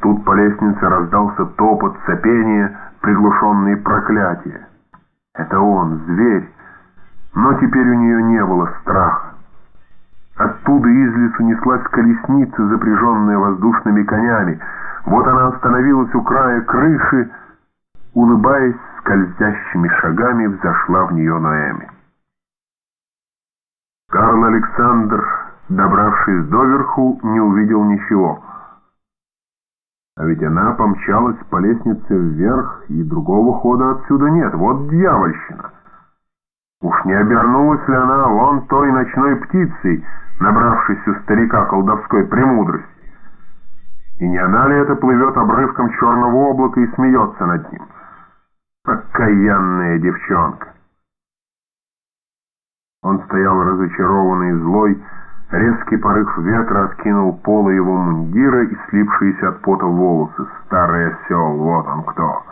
Тут по лестнице раздался топот, сопение, приглушенные проклятия. Это он, зверь. Но теперь у нее не было страха. Оттуда из лесу неслась колесница, запряженная воздушными конями. Вот она остановилась у края крыши, улыбаясь скользящими шагами, взошла в нее Ноэми. Карл Александр, добравшись доверху, не увидел ничего. А ведь она помчалась по лестнице вверх, и другого хода отсюда нет. Вот дьявольщина! Уж не обернулась ли она вон той ночной птицей, набравшись у старика колдовской премудрости? И не она ли это плывет обрывком черного облака и смеется над ним? Окаянная девчонка! Он стоял разочарованный и злой, резкий порыв ветра откинул полы его мундира и слипшиеся от пота волосы. Старый осел, вот он кто!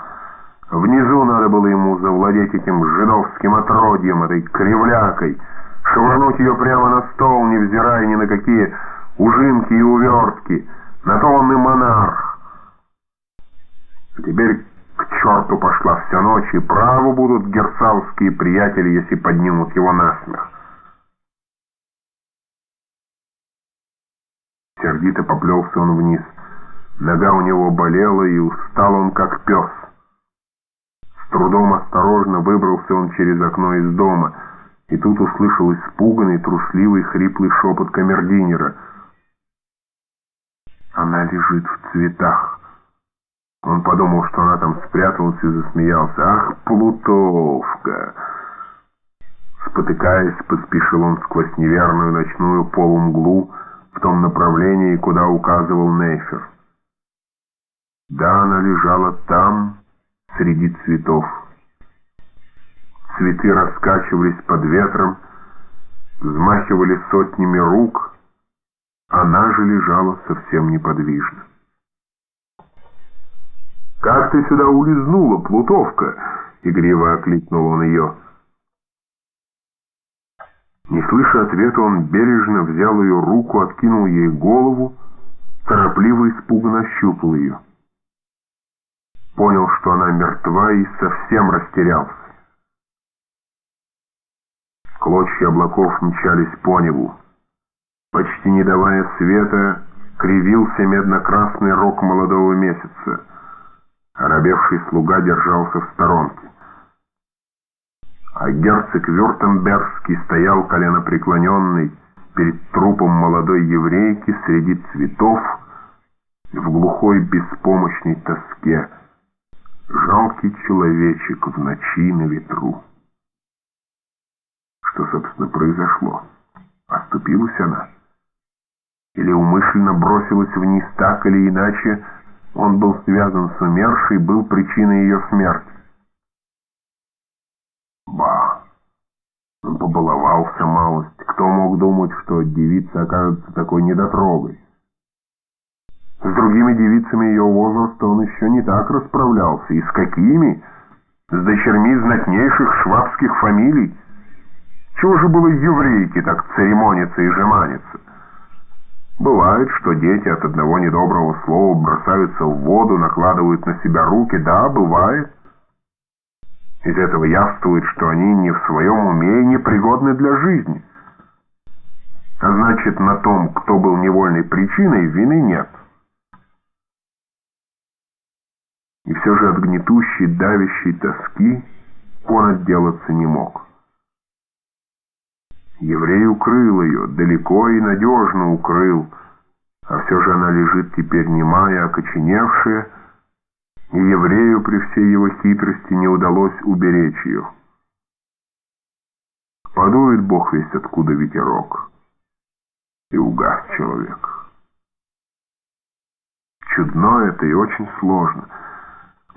Внизу надо было ему завладеть этим жидовским отродьем, этой кривлякой, швырнуть ее прямо на стол, невзирая ни на какие ужимки и увертки. На то он и монарх. А теперь к черту пошла вся ночь, и право будут герцавские приятели, если поднимут его насмех. Сердито поплелся он вниз. Нога у него болела, и устал он, как пес. С трудом осторожно выбрался он через окно из дома, и тут услышал испуганный, трусливый, хриплый шепот камердинера. «Она лежит в цветах». Он подумал, что она там спряталась и засмеялся. «Ах, плутовка!» Спотыкаясь, поспешил он сквозь неверную ночную полумглу в том направлении, куда указывал Нейфер. Да, она лежала там, среди цветов. Цветы раскачивались под ветром, взмахивали сотнями рук, она же лежала совсем неподвижно. «Как ты сюда улизнула, плутовка?» — игриво окликнул он ее. Не слыша ответа, он бережно взял ее руку, откинул ей голову, торопливо испуганно щупал ее понял, что она мертва и совсем растерялся. Клочья облаков мчались по небу. Почти не давая света, кривился медно-красный рог молодого месяца. Оробевший слуга держался в сторонке. А герцог Вюртембергский стоял коленопреклоненный перед трупом молодой еврейки среди цветов в глухой беспомощной тоске. Жалкий человечек в ночи на ветру. Что, собственно, произошло? Оступилась она? Или умышленно бросилась вниз так или иначе, он был связан с умершей, был причиной ее смерти? Ба! Он побаловался малость. Кто мог думать, что девица окажется такой недотрогой? С другими девицами ее возраста он еще не так расправлялся. И с какими? С дочерьми знатнейших швабских фамилий. Чего же было еврейке так церемониться и жеманиться? Бывает, что дети от одного недоброго слова бросаются в воду, накладывают на себя руки. Да, бывает. Из этого явствует, что они не в своем уме и непригодны для жизни. А значит, на том, кто был невольной причиной, вины нет. И все же от гнетущей, давящей тоски он отделаться не мог. Еврей укрыл ее, далеко и надежно укрыл, а все же она лежит теперь немая, окоченевшая, и еврею при всей его хитрости не удалось уберечь ее. Подует Бог весь откуда ветерок, и угас человек. Чудно это и очень сложно —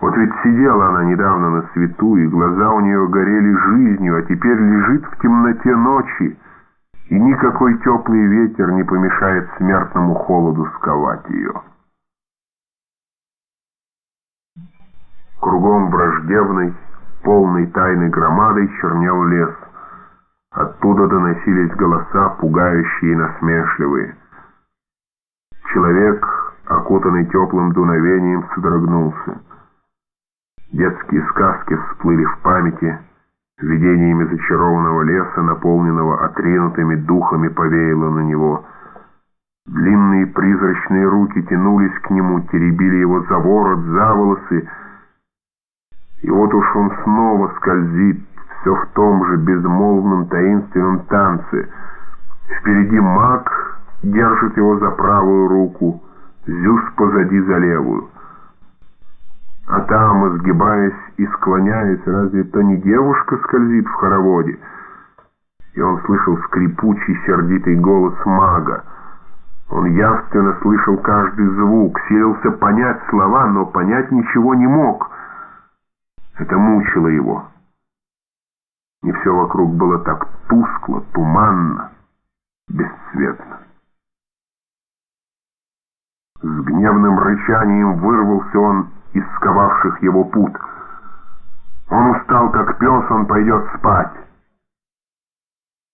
вот ведь сидела она недавно на свету, и глаза у нее горели жизнью, а теперь лежит в темноте ночи, и никакой теплый ветер не помешает смертному холоду сковать ее. Кругом враждебной, полной тайны громадой чернел лес. Оттуда доносились голоса, пугающие и насмешливые. Человек окутанный теплым дуновением, содрогнулся. Детские сказки всплыли в памяти, видениями зачарованного леса, наполненного отринутыми духами, повеяло на него. Длинные призрачные руки тянулись к нему, теребили его за ворот, за волосы, и вот уж он снова скользит, все в том же безмолвном таинственном танце. Впереди маг держит его за правую руку, Зюс позади за левую. А там, изгибаясь и склоняясь, разве то не девушка скользит в хороводе? И он слышал скрипучий, сердитый голос мага. Он явственно слышал каждый звук, силился понять слова, но понять ничего не мог. Это мучило его. И все вокруг было так тускло, туманно, бесцветно. С гневным рычанием вырвался он из сковавших его пут. Он устал, как пес, он пойдет спать.